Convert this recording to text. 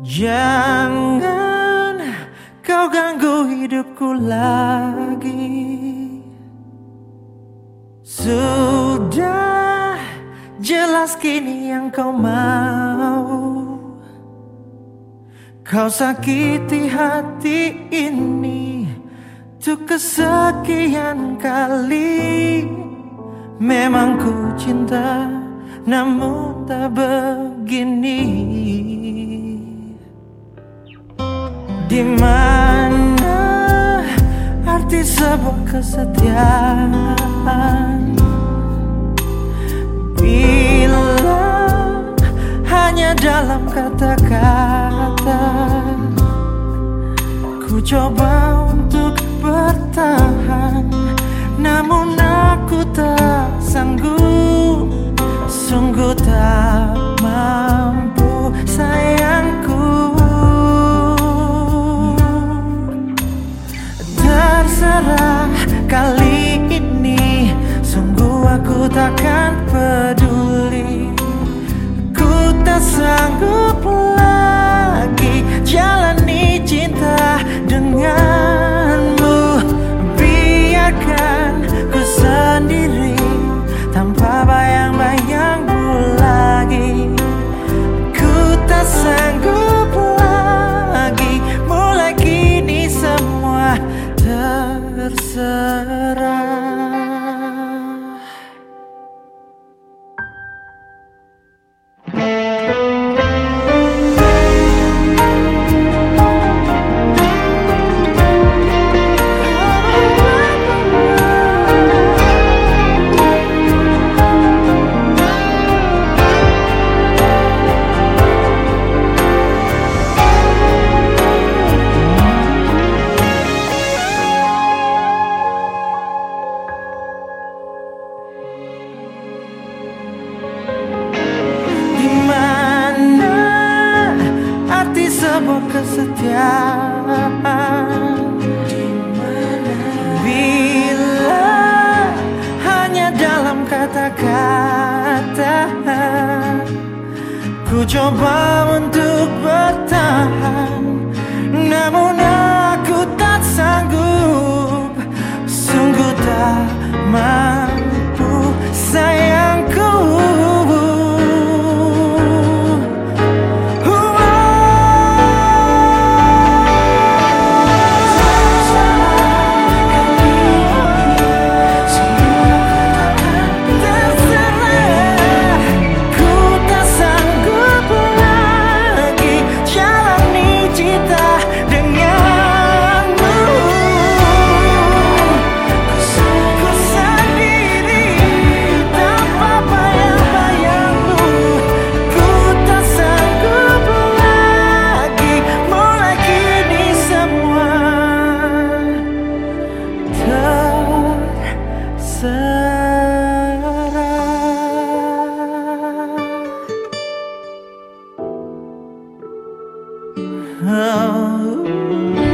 Jangan kau ganggu hidupku lagi. Sudah jelas kini yang kau mau. Kau sakiti hati ini Untuk kesekian kali. Memang ku cinta Namun tak begini Di mana arti sebuah kesetiaan? Bila hanya dalam kata-kata Ku coba untuk bertahan. Namun kesetiaan bila hanya dalam kata-kata ku coba untuk bertahan. Namun how